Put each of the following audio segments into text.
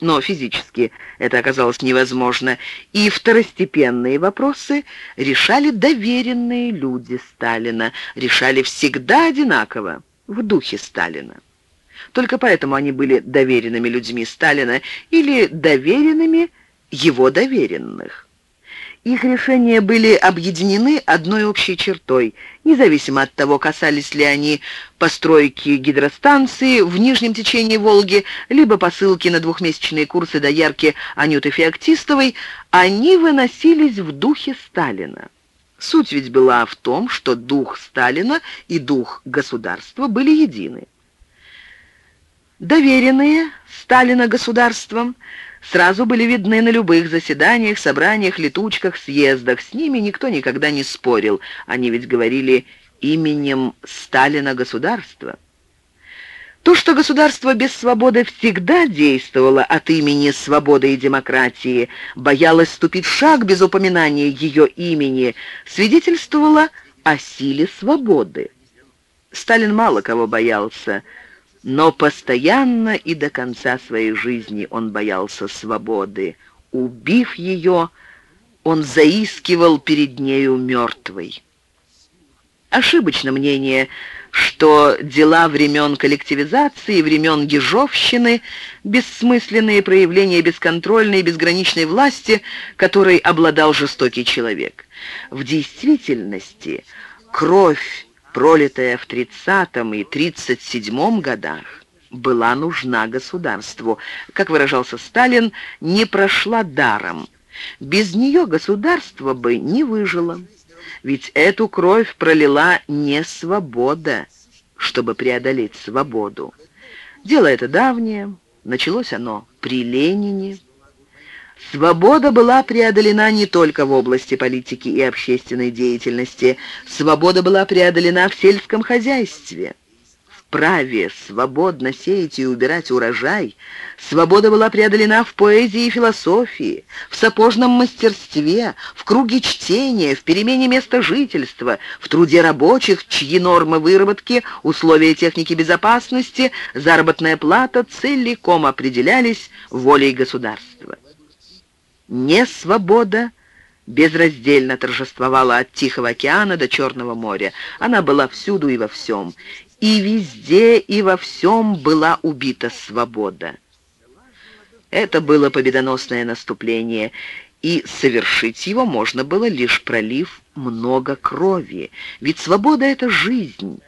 но физически это оказалось невозможно, и второстепенные вопросы решали доверенные люди Сталина, решали всегда одинаково, в духе Сталина. Только поэтому они были доверенными людьми Сталина или доверенными его доверенных. Их решения были объединены одной общей чертой, независимо от того, касались ли они постройки гидростанции в нижнем течении Волги, либо посылки на двухмесячные курсы доярки Анюты Феоктистовой, они выносились в духе Сталина. Суть ведь была в том, что дух Сталина и дух государства были едины. Доверенные Сталина государством – сразу были видны на любых заседаниях, собраниях, летучках, съездах. С ними никто никогда не спорил. Они ведь говорили именем Сталина государства. То, что государство без свободы всегда действовало от имени свободы и демократии, боялось ступить шаг без упоминания ее имени, свидетельствовало о силе свободы. Сталин мало кого боялся, но постоянно и до конца своей жизни он боялся свободы. Убив ее, он заискивал перед нею мертвой. Ошибочно мнение, что дела времен коллективизации, времен Ежовщины, бессмысленные проявления бесконтрольной и безграничной власти, которой обладал жестокий человек. В действительности кровь пролитая в 30 и 37 годах, была нужна государству. Как выражался Сталин, не прошла даром. Без нее государство бы не выжило. Ведь эту кровь пролила не свобода, чтобы преодолеть свободу. Дело это давнее, началось оно при Ленине, Свобода была преодолена не только в области политики и общественной деятельности. Свобода была преодолена в сельском хозяйстве. В праве свободно сеять и убирать урожай. Свобода была преодолена в поэзии и философии, в сапожном мастерстве, в круге чтения, в перемене места жительства, в труде рабочих, чьи нормы выработки, условия техники безопасности, заработная плата целиком определялись волей государства не свобода безраздельно торжествовала от Тихого океана до Черного моря. Она была всюду и во всем. И везде и во всем была убита свобода. Это было победоносное наступление, и совершить его можно было, лишь пролив много крови. Ведь свобода — это жизнь.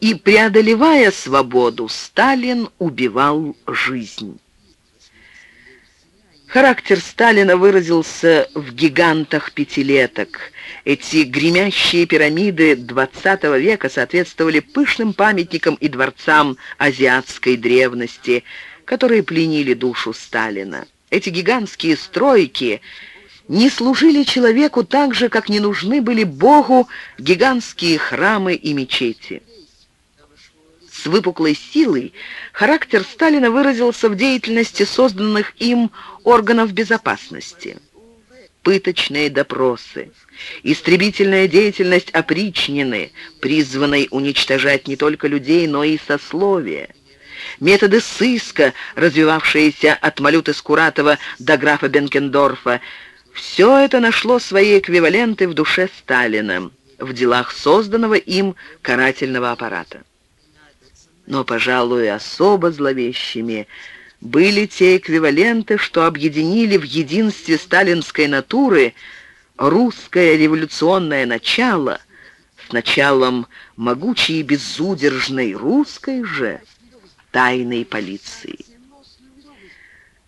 И, преодолевая свободу, Сталин убивал жизнь. Характер Сталина выразился в гигантах пятилеток. Эти гремящие пирамиды XX века соответствовали пышным памятникам и дворцам азиатской древности, которые пленили душу Сталина. Эти гигантские стройки не служили человеку так же, как не нужны были Богу гигантские храмы и мечети с выпуклой силой, характер Сталина выразился в деятельности созданных им органов безопасности. Пыточные допросы, истребительная деятельность опричнины, призванной уничтожать не только людей, но и сословия, методы сыска, развивавшиеся от Малюты Скуратова до графа Бенкендорфа, все это нашло свои эквиваленты в душе Сталина, в делах созданного им карательного аппарата но, пожалуй, особо зловещими были те эквиваленты, что объединили в единстве сталинской натуры русское революционное начало с началом могучей и безудержной русской же тайной полиции.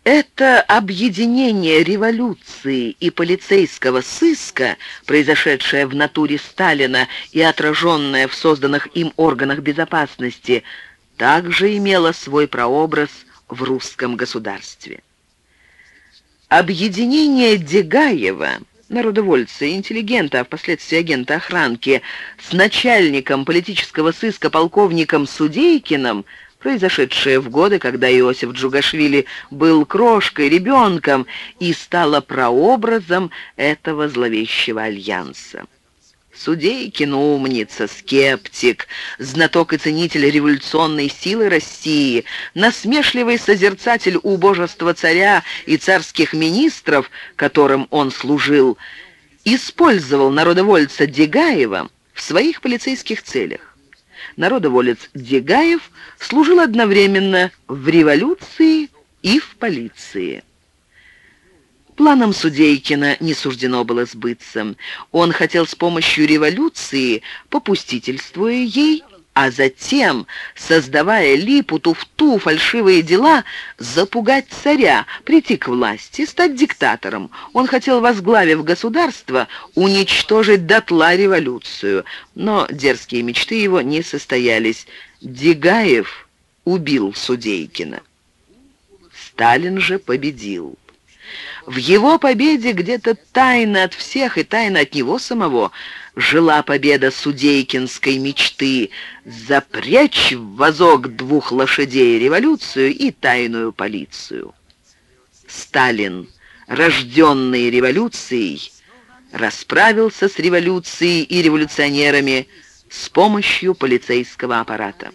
Это объединение революции и полицейского сыска, произошедшее в натуре Сталина и отраженное в созданных им органах безопасности – также имела свой прообраз в русском государстве. Объединение Дегаева, народовольца интеллигента, а впоследствии агента охранки, с начальником политического сыска полковником Судейкиным, произошедшее в годы, когда Иосиф Джугашвили был крошкой, ребенком, и стало прообразом этого зловещего альянса. Судейкин умница, скептик, знаток и ценитель революционной силы России, насмешливый созерцатель убожества царя и царских министров, которым он служил, использовал народовольца Дегаева в своих полицейских целях. Народоволец Дегаев служил одновременно в революции и в полиции. Планам Судейкина не суждено было сбыться. Он хотел с помощью революции, попустительствуя ей, а затем, создавая липу, туфту, фальшивые дела, запугать царя, прийти к власти, стать диктатором. Он хотел, возглавив государство, уничтожить дотла революцию. Но дерзкие мечты его не состоялись. Дегаев убил Судейкина. Сталин же победил. В его победе где-то тайно от всех и тайно от него самого жила победа судейкинской мечты запрячь в вазок двух лошадей революцию и тайную полицию. Сталин, рожденный революцией, расправился с революцией и революционерами с помощью полицейского аппарата.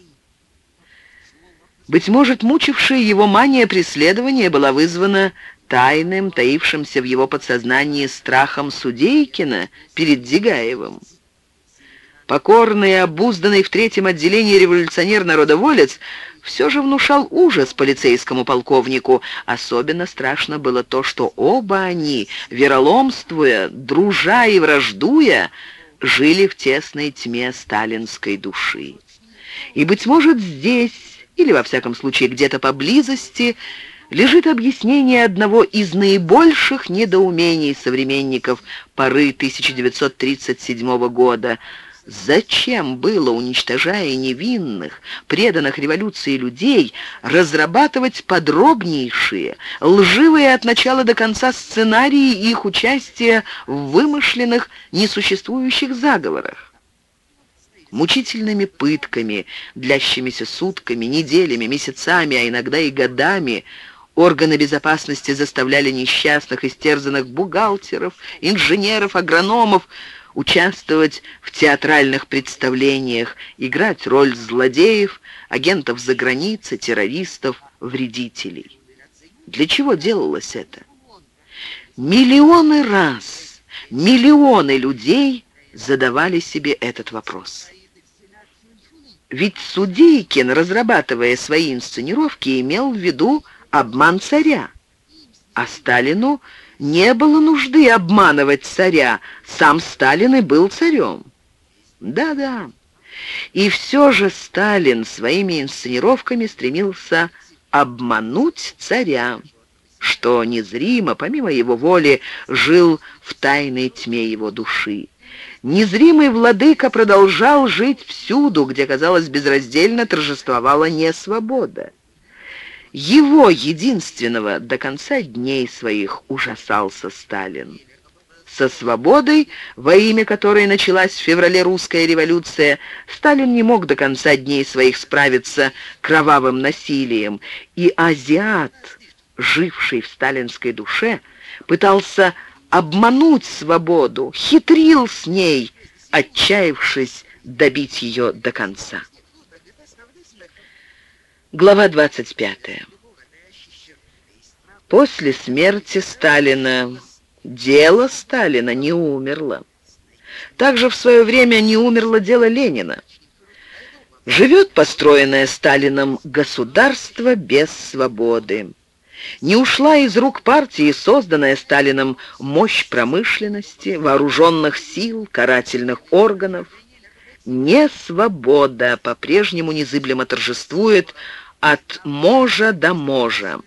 Быть может, мучившая его мания преследования была вызвана тайным, таившимся в его подсознании страхом Судейкина перед Дегаевым. Покорный и обузданный в третьем отделении революционер-народоволец все же внушал ужас полицейскому полковнику. Особенно страшно было то, что оба они, вероломствуя, дружа и враждуя, жили в тесной тьме сталинской души. И, быть может, здесь, или, во всяком случае, где-то поблизости, лежит объяснение одного из наибольших недоумений современников поры 1937 года. Зачем было, уничтожая невинных, преданных революции людей, разрабатывать подробнейшие, лживые от начала до конца сценарии их участия в вымышленных, несуществующих заговорах? Мучительными пытками, длящимися сутками, неделями, месяцами, а иногда и годами – Органы безопасности заставляли несчастных, истерзанных бухгалтеров, инженеров, агрономов участвовать в театральных представлениях, играть роль злодеев, агентов за границей, террористов, вредителей. Для чего делалось это? Миллионы раз, миллионы людей задавали себе этот вопрос. Ведь Судейкин, разрабатывая свои инсценировки, имел в виду обман царя. А Сталину не было нужды обманывать царя, сам Сталин и был царем. Да-да. И все же Сталин своими инсценировками стремился обмануть царя, что незримо, помимо его воли, жил в тайной тьме его души. Незримый владыка продолжал жить всюду, где, казалось, безраздельно торжествовала несвобода. Его единственного до конца дней своих ужасался Сталин. Со свободой, во имя которой началась в феврале русская революция, Сталин не мог до конца дней своих справиться кровавым насилием, и азиат, живший в сталинской душе, пытался обмануть свободу, хитрил с ней, отчаявшись добить ее до конца. Глава 25. После смерти Сталина дело Сталина не умерло. Также в свое время не умерло дело Ленина. Живет построенное Сталином государство без свободы. Не ушла из рук партии созданная Сталином мощь промышленности, вооруженных сил, карательных органов. Не свобода по-прежнему незыблемо торжествует от можа до можа.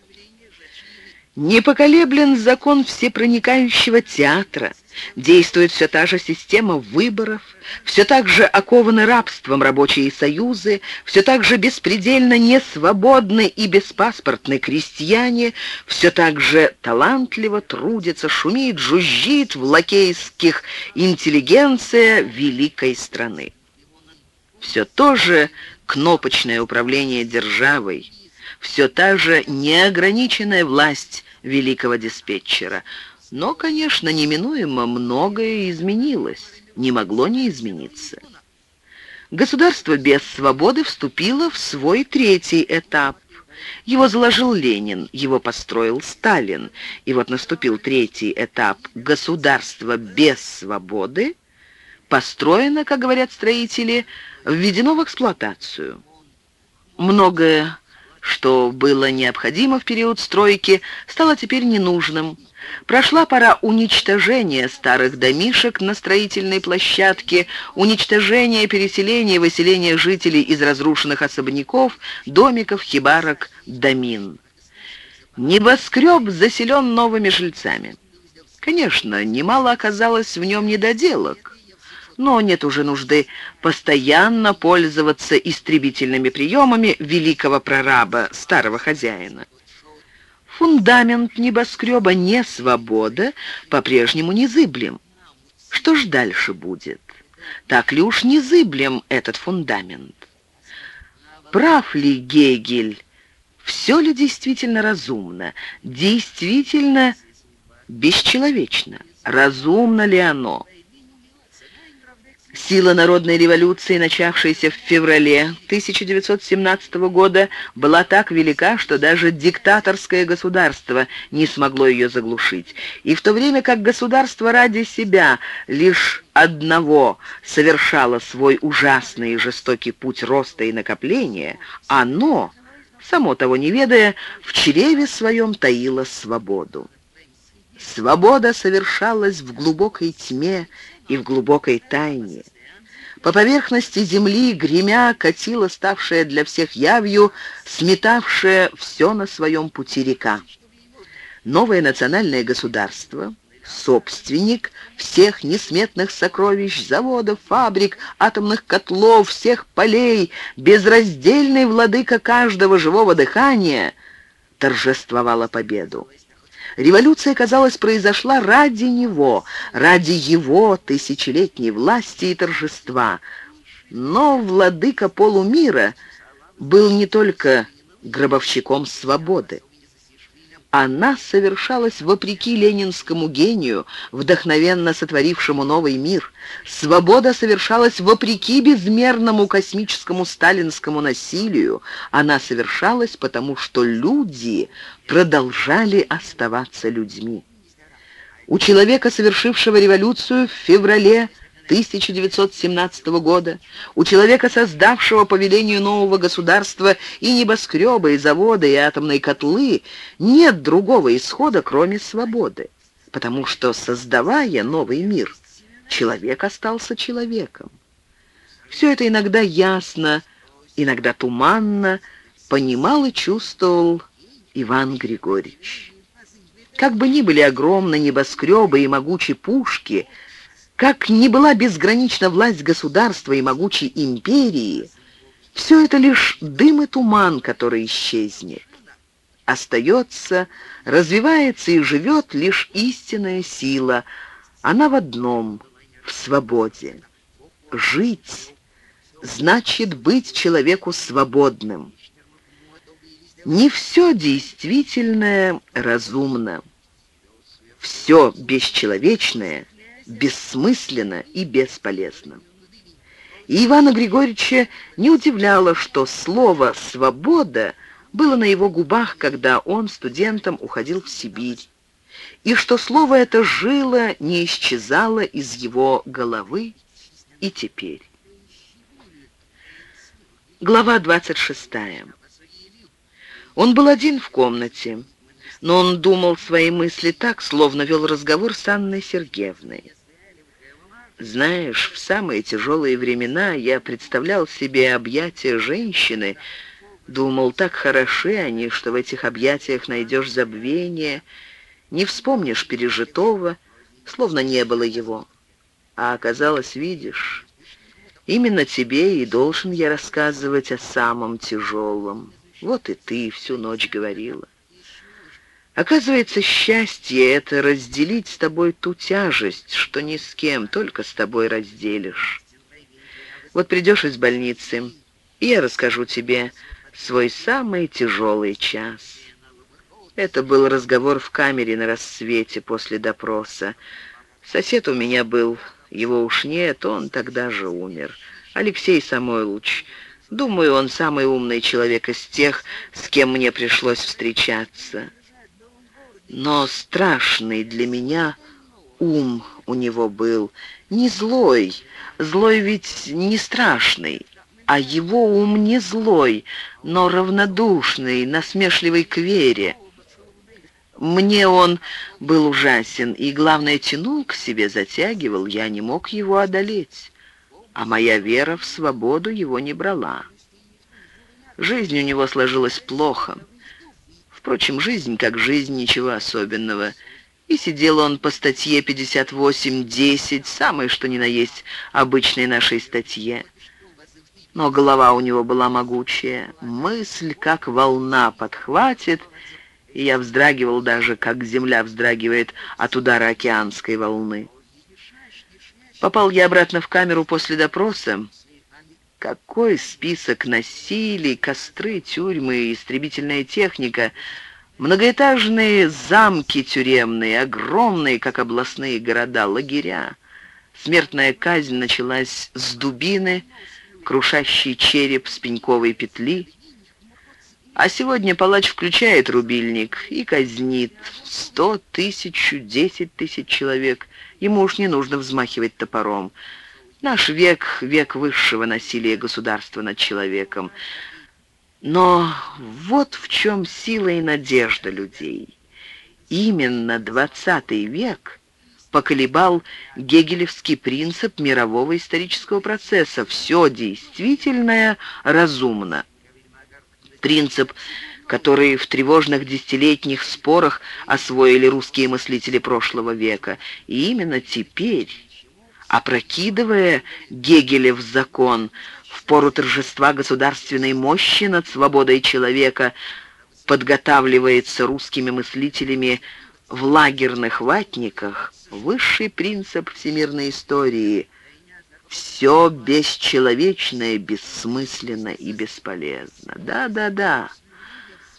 Не поколеблен закон всепроникающего театра. Действует все та же система выборов, все так же окованы рабством рабочие союзы, все так же беспредельно несвободны и беспаспортны крестьяне, все так же талантливо трудится, шумит, жужжит в лакейских интеллигенция великой страны. Все то же кнопочное управление державой, все та же неограниченная власть великого диспетчера. Но, конечно, неминуемо многое изменилось. не могло не измениться. Государство без свободы вступило в свой третий этап. Его заложил Ленин, его построил Сталин. И вот наступил третий этап. Государство без свободы построено, как говорят строители, введено в эксплуатацию. Многое, что было необходимо в период стройки, стало теперь ненужным. Прошла пора уничтожения старых домишек на строительной площадке, уничтожения, переселения, выселения жителей из разрушенных особняков, домиков, хибарок, домин. Небоскреб заселен новыми жильцами. Конечно, немало оказалось в нем недоделок, но нет уже нужды постоянно пользоваться истребительными приемами великого прораба, старого хозяина. Фундамент небоскреба не свобода, по-прежнему незыблем. Что ж дальше будет? Так ли уж незыблем этот фундамент? Прав ли Гегель? Все ли действительно разумно? Действительно бесчеловечно? Разумно ли оно? Сила народной революции, начавшейся в феврале 1917 года, была так велика, что даже диктаторское государство не смогло ее заглушить. И в то время как государство ради себя лишь одного совершало свой ужасный и жестокий путь роста и накопления, оно, само того не ведая, в чреве своем таило свободу. Свобода совершалась в глубокой тьме и в глубокой тайне. По поверхности земли, гремя, катила ставшая для всех явью, сметавшая все на своем пути река. Новое национальное государство, собственник всех несметных сокровищ, заводов, фабрик, атомных котлов, всех полей, безраздельный владыка каждого живого дыхания, торжествовала победу. Революция, казалось, произошла ради него, ради его тысячелетней власти и торжества. Но владыка полумира был не только гробовщиком свободы. Она совершалась вопреки ленинскому гению, вдохновенно сотворившему новый мир. Свобода совершалась вопреки безмерному космическому сталинскому насилию. Она совершалась потому, что люди продолжали оставаться людьми. У человека, совершившего революцию в феврале 1917 года, у человека, создавшего по велению нового государства и небоскребы, и заводы, и атомные котлы, нет другого исхода, кроме свободы. Потому что, создавая новый мир, человек остался человеком. Все это иногда ясно, иногда туманно понимал и чувствовал Иван Григорьевич. Как бы ни были огромны небоскребы и могучие пушки — как ни была безгранична власть государства и могучей империи, все это лишь дым и туман, который исчезнет. Остается, развивается и живет лишь истинная сила. Она в одном — в свободе. Жить значит быть человеку свободным. Не все действительное разумно. Все бесчеловечное — бессмысленно и бесполезно. И Ивана Григорьевича не удивляло, что слово «свобода» было на его губах, когда он студентом уходил в Сибирь, и что слово это жило, не исчезало из его головы и теперь. Глава 26. Он был один в комнате, но он думал свои мысли так, словно вел разговор с Анной Сергеевной. Знаешь, в самые тяжелые времена я представлял себе объятия женщины, думал, так хороши они, что в этих объятиях найдешь забвение, не вспомнишь пережитого, словно не было его. А оказалось, видишь, именно тебе и должен я рассказывать о самом тяжелом. Вот и ты всю ночь говорила. Оказывается, счастье — это разделить с тобой ту тяжесть, что ни с кем, только с тобой разделишь. Вот придешь из больницы, и я расскажу тебе свой самый тяжелый час. Это был разговор в камере на рассвете после допроса. Сосед у меня был Его уж нет, он тогда же умер. Алексей Самойлович, думаю, он самый умный человек из тех, с кем мне пришлось встречаться. Но страшный для меня ум у него был. Не злой, злой ведь не страшный, а его ум не злой, но равнодушный, насмешливый к вере. Мне он был ужасен, и, главное, тянул к себе, затягивал, я не мог его одолеть, а моя вера в свободу его не брала. Жизнь у него сложилась плохо. Впрочем, жизнь как жизнь, ничего особенного. И сидел он по статье 58.10, самой что ни на есть обычной нашей статье. Но голова у него была могучая, мысль как волна подхватит — и я вздрагивал даже, как земля вздрагивает от удара океанской волны. Попал я обратно в камеру после допроса. Какой список насилий, костры, тюрьмы, истребительная техника, многоэтажные замки тюремные, огромные, как областные города, лагеря. Смертная казнь началась с дубины, крушащий череп с пеньковой петли, а сегодня палач включает рубильник и казнит сто, тысячу, десять тысяч человек. Ему уж не нужно взмахивать топором. Наш век — век высшего насилия государства над человеком. Но вот в чем сила и надежда людей. Именно двадцатый век поколебал гегелевский принцип мирового исторического процесса. Все действительное разумно принцип, который в тревожных десятилетних спорах освоили русские мыслители прошлого века. И именно теперь, опрокидывая Гегелев закон в пору торжества государственной мощи над свободой человека, подготавливается русскими мыслителями в лагерных ватниках высший принцип всемирной истории – все бесчеловечное бессмысленно и бесполезно. Да-да-да.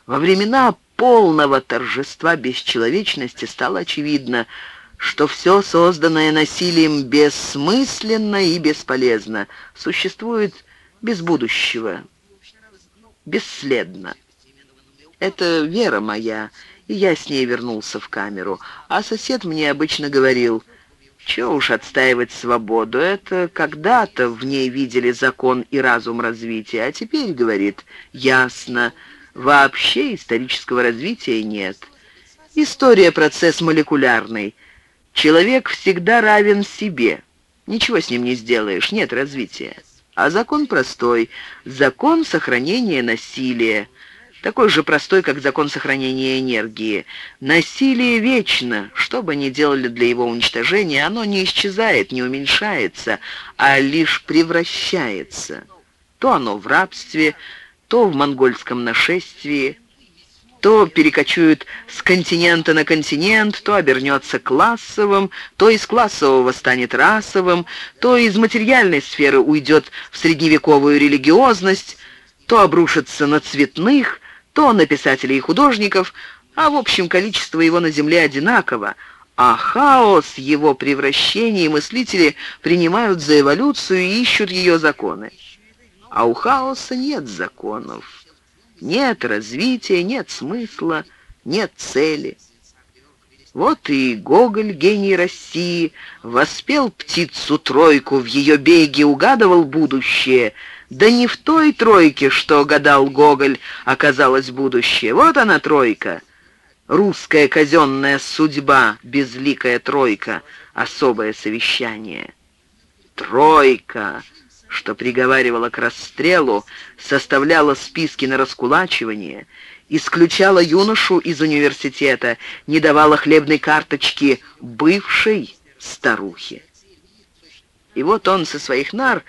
Во времена полного торжества бесчеловечности стало очевидно, что все созданное насилием бессмысленно и бесполезно, существует без будущего, бесследно. Это вера моя, и я с ней вернулся в камеру, а сосед мне обычно говорил — чего уж отстаивать свободу, это когда-то в ней видели закон и разум развития, а теперь, говорит, ясно, вообще исторического развития нет. История — процесс молекулярный. Человек всегда равен себе. Ничего с ним не сделаешь, нет развития. А закон простой — закон сохранения насилия — такой же простой, как закон сохранения энергии. Насилие вечно. Что бы ни делали для его уничтожения, оно не исчезает, не уменьшается, а лишь превращается. То оно в рабстве, то в монгольском нашествии, то перекочует с континента на континент, то обернется классовым, то из классового станет расовым, то из материальной сферы уйдет в средневековую религиозность, то обрушится на цветных, то на писателей и художников, а в общем количество его на Земле одинаково, а хаос его превращений мыслители принимают за эволюцию и ищут ее законы. А у хаоса нет законов, нет развития, нет смысла, нет цели. Вот и Гоголь, гений России, воспел птицу-тройку, в ее беге угадывал будущее — да не в той тройке, что гадал Гоголь, оказалось будущее. Вот она тройка. Русская казенная судьба, безликая тройка, особое совещание. Тройка, что приговаривала к расстрелу, составляла списки на раскулачивание, исключала юношу из университета, не давала хлебной карточки бывшей старухе. И вот он со своих нар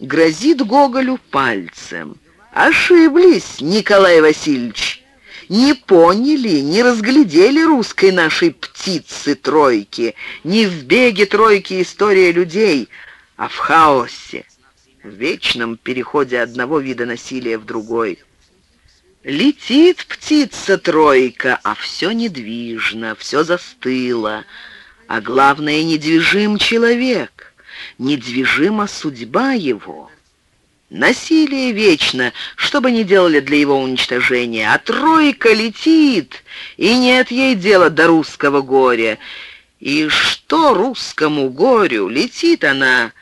грозит Гоголю пальцем. Ошиблись, Николай Васильевич. Не поняли, не разглядели русской нашей птицы-тройки. Не в беге тройки история людей, а в хаосе, в вечном переходе одного вида насилия в другой. Летит птица-тройка, а все недвижно, все застыло, а главное, недвижим человек. недвижима судьба его. Насилие вечно, что бы ни делали для его уничтожения, а тройка летит, и нет ей дела до русского горя. И что русскому горю? Летит она,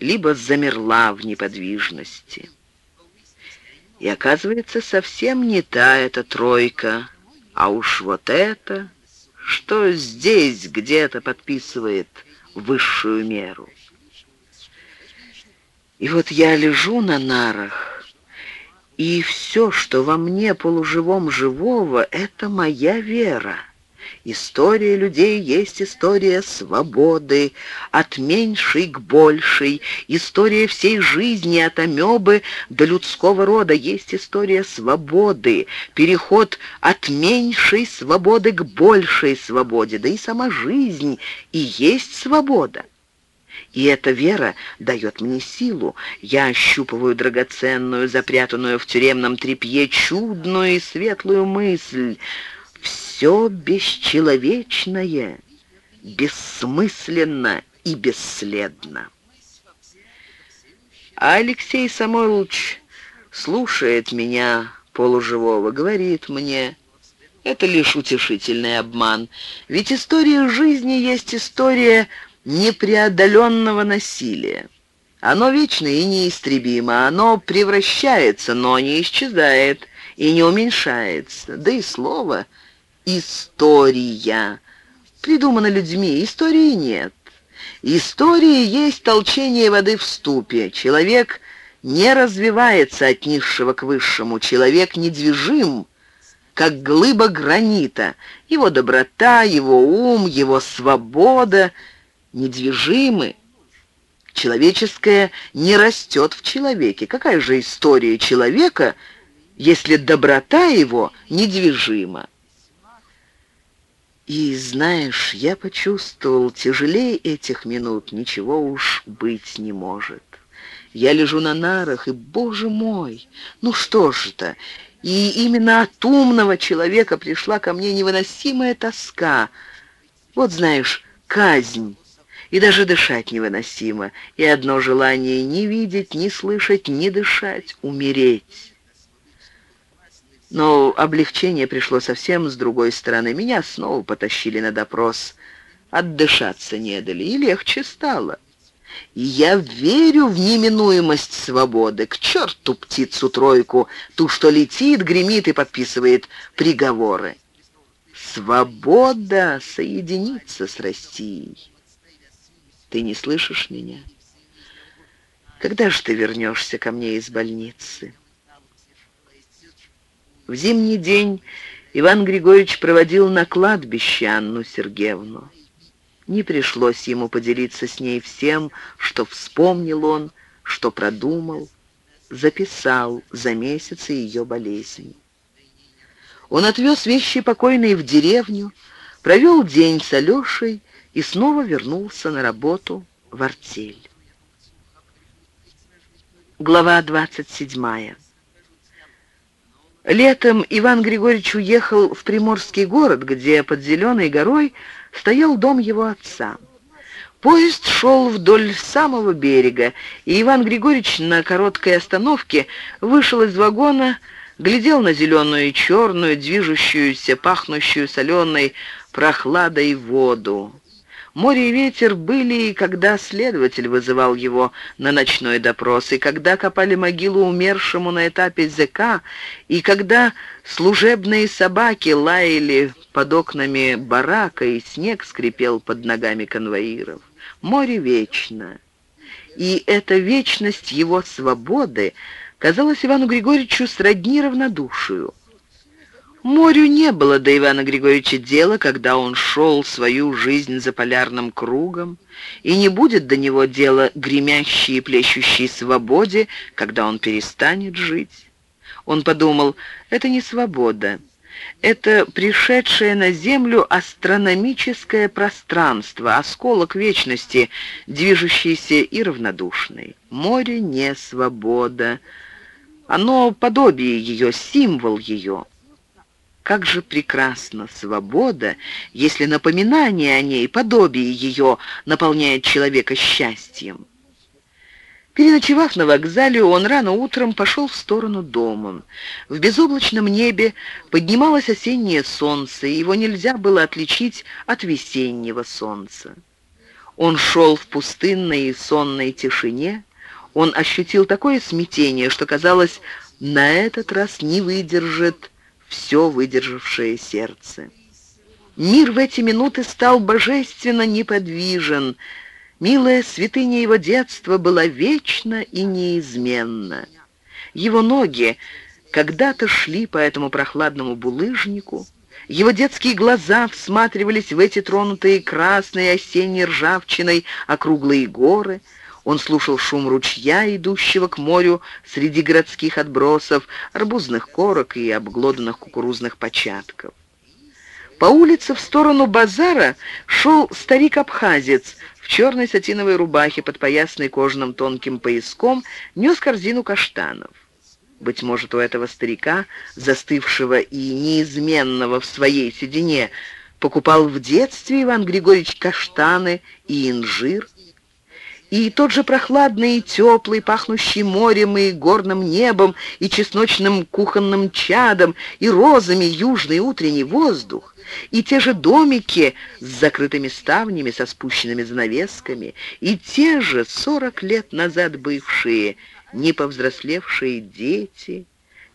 либо замерла в неподвижности. И оказывается, совсем не та эта тройка, а уж вот это, что здесь где-то подписывает высшую меру. И вот я лежу на нарах, и все, что во мне полуживом живого, это моя вера. История людей есть история свободы, от меньшей к большей. История всей жизни от амебы до людского рода есть история свободы, переход от меньшей свободы к большей свободе, да и сама жизнь и есть свобода. И эта вера дает мне силу. Я ощупываю драгоценную, запрятанную в тюремном тряпье, чудную и светлую мысль — все бесчеловечное, бессмысленно и бесследно. А Алексей Самойлович слушает меня полуживого, говорит мне, это лишь утешительный обман, ведь история жизни есть история непреодоленного насилия. Оно вечно и неистребимо, оно превращается, но не исчезает и не уменьшается, да и слово — история. Придумана людьми, истории нет. История есть толчение воды в ступе. Человек не развивается от низшего к высшему. Человек недвижим, как глыба гранита. Его доброта, его ум, его свобода недвижимы. Человеческое не растет в человеке. Какая же история человека, если доброта его недвижима? И, знаешь, я почувствовал, тяжелее этих минут ничего уж быть не может. Я лежу на нарах, и, боже мой, ну что ж это? И именно от умного человека пришла ко мне невыносимая тоска. Вот, знаешь, казнь. И даже дышать невыносимо. И одно желание — не видеть, не слышать, не дышать, умереть. Но облегчение пришло совсем с другой стороны. Меня снова потащили на допрос. Отдышаться не дали, и легче стало. Я верю в неминуемость свободы. К черту птицу-тройку, ту, что летит, гремит и подписывает приговоры. Свобода соединиться с Россией. Ты не слышишь меня? Когда же ты вернешься ко мне из больницы? В зимний день Иван Григорьевич проводил на кладбище Анну Сергеевну. Не пришлось ему поделиться с ней всем, что вспомнил он, что продумал, записал за месяцы ее болезни. Он отвез вещи покойной в деревню, провел день с Алешей и снова вернулся на работу в артель. Глава двадцать седьмая. Летом Иван Григорьевич уехал в Приморский город, где под Зеленой горой стоял дом его отца. Поезд шел вдоль самого берега, и Иван Григорьевич на короткой остановке вышел из вагона, глядел на зеленую и черную, движущуюся, пахнущую соленой прохладой воду. Море и ветер были и когда следователь вызывал его на ночной допрос, и когда копали могилу умершему на этапе ЗК, и когда служебные собаки лаяли под окнами барака, и снег скрипел под ногами конвоиров. Море вечно. И эта вечность его свободы казалась Ивану Григорьевичу сродни равнодушию. Морю не было до Ивана Григорьевича дела, когда он шел свою жизнь за полярным кругом, и не будет до него дела гремящей и плещущей свободе, когда он перестанет жить. Он подумал, это не свобода, это пришедшее на Землю астрономическое пространство, осколок вечности, движущийся и равнодушный. Море не свобода, оно подобие ее, символ ее. Как же прекрасна свобода, если напоминание о ней, подобие ее, наполняет человека счастьем. Переночевав на вокзале, он рано утром пошел в сторону дома. В безоблачном небе поднималось осеннее солнце, и его нельзя было отличить от весеннего солнца. Он шел в пустынной и сонной тишине. Он ощутил такое смятение, что, казалось, на этот раз не выдержит все выдержавшее сердце. Мир в эти минуты стал божественно неподвижен, Милая святыня его детства была вечна и неизменна. Его ноги когда-то шли по этому прохладному булыжнику, его детские глаза всматривались в эти тронутые красной осенней ржавчиной округлые горы, он слушал шум ручья, идущего к морю среди городских отбросов, арбузных корок и обглоданных кукурузных початков. По улице в сторону базара шел старик-абхазец черной сатиновой рубахе, под подпоясанной кожаным тонким пояском, нес корзину каштанов. Быть может, у этого старика, застывшего и неизменного в своей седине, покупал в детстве Иван Григорьевич каштаны и инжир, и тот же прохладный и теплый, пахнущий морем и горным небом, и чесночным кухонным чадом, и розами южный утренний воздух, и те же домики с закрытыми ставнями, со спущенными занавесками, и те же сорок лет назад бывшие, не повзрослевшие дети,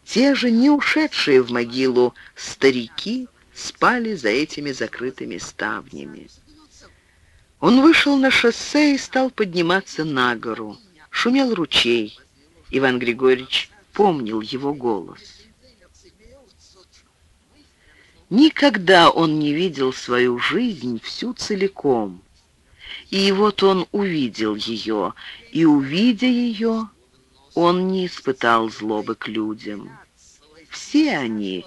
те же не ушедшие в могилу старики спали за этими закрытыми ставнями. Он вышел на шоссе и стал подниматься на гору. Шумел ручей. Иван Григорьевич помнил его голос. Никогда он не видел свою жизнь всю целиком. И вот он увидел ее, и, увидя ее, он не испытал злобы к людям. Все они,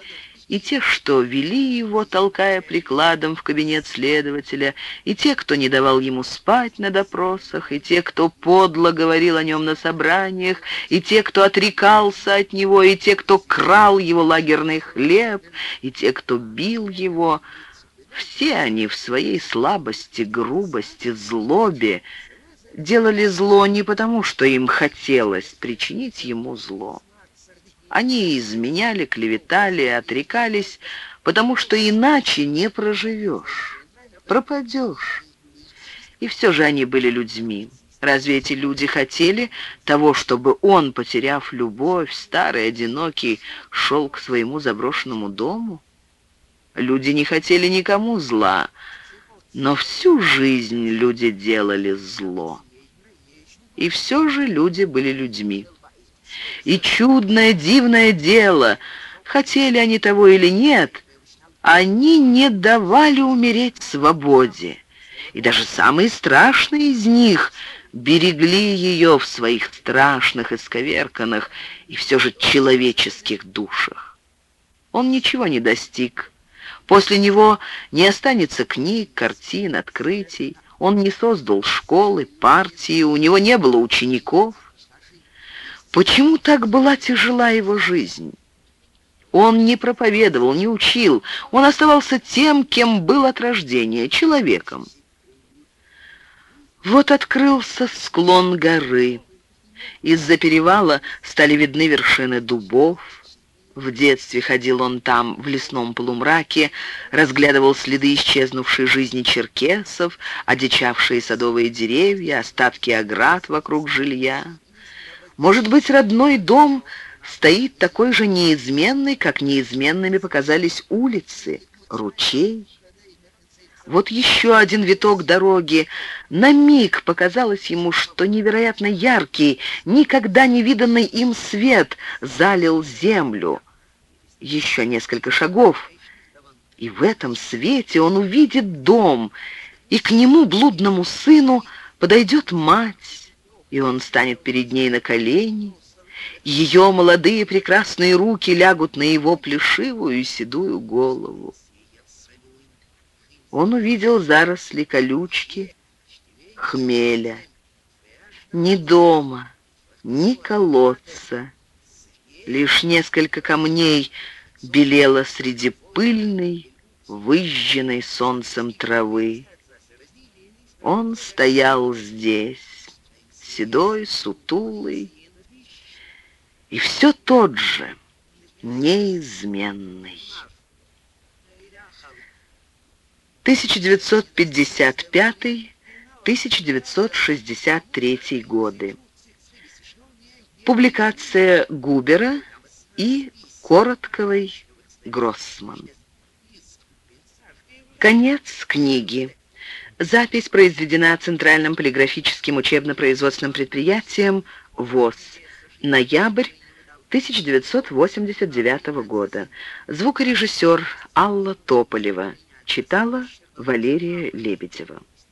и те, что вели его, толкая прикладом в кабинет следователя, и те, кто не давал ему спать на допросах, и те, кто подло говорил о нем на собраниях, и те, кто отрекался от него, и те, кто крал его лагерный хлеб, и те, кто бил его, все они в своей слабости, грубости, злобе делали зло не потому, что им хотелось причинить ему зло. Они изменяли, клеветали, отрекались, потому что иначе не проживешь, пропадешь. И все же они были людьми. Разве эти люди хотели того, чтобы он, потеряв любовь, старый, одинокий, шел к своему заброшенному дому? Люди не хотели никому зла, но всю жизнь люди делали зло. И все же люди были людьми. И чудное, дивное дело, хотели они того или нет, они не давали умереть свободе. И даже самые страшные из них берегли ее в своих страшных, исковерканных и все же человеческих душах. Он ничего не достиг. После него не останется книг, картин, открытий. Он не создал школы, партии, у него не было учеников. Почему так была тяжела его жизнь? Он не проповедовал, не учил, он оставался тем, кем был от рождения, человеком. Вот открылся склон горы. Из-за перевала стали видны вершины дубов. В детстве ходил он там, в лесном полумраке, разглядывал следы исчезнувшей жизни черкесов, одичавшие садовые деревья, остатки оград вокруг жилья. Может быть, родной дом стоит такой же неизменный, как неизменными показались улицы, ручей. Вот еще один виток дороги. На миг показалось ему, что невероятно яркий, никогда не виданный им свет залил землю. Еще несколько шагов, и в этом свете он увидит дом, и к нему, блудному сыну, подойдет мать, и он станет перед ней на колени, ее молодые прекрасные руки лягут на его плешивую седую голову. Он увидел заросли колючки, хмеля. Ни дома, ни колодца, лишь несколько камней белела среди пыльной, выжженной солнцем травы. Он стоял здесь, седой, сутулый, и все тот же, неизменный. 1955-1963 годы. Публикация Губера и Коротковой Гроссман. Конец книги. Запись произведена Центральным полиграфическим учебно-производственным предприятием ВОЗ. Ноябрь 1989 года. Звукорежиссер Алла Тополева. Читала Валерия Лебедева.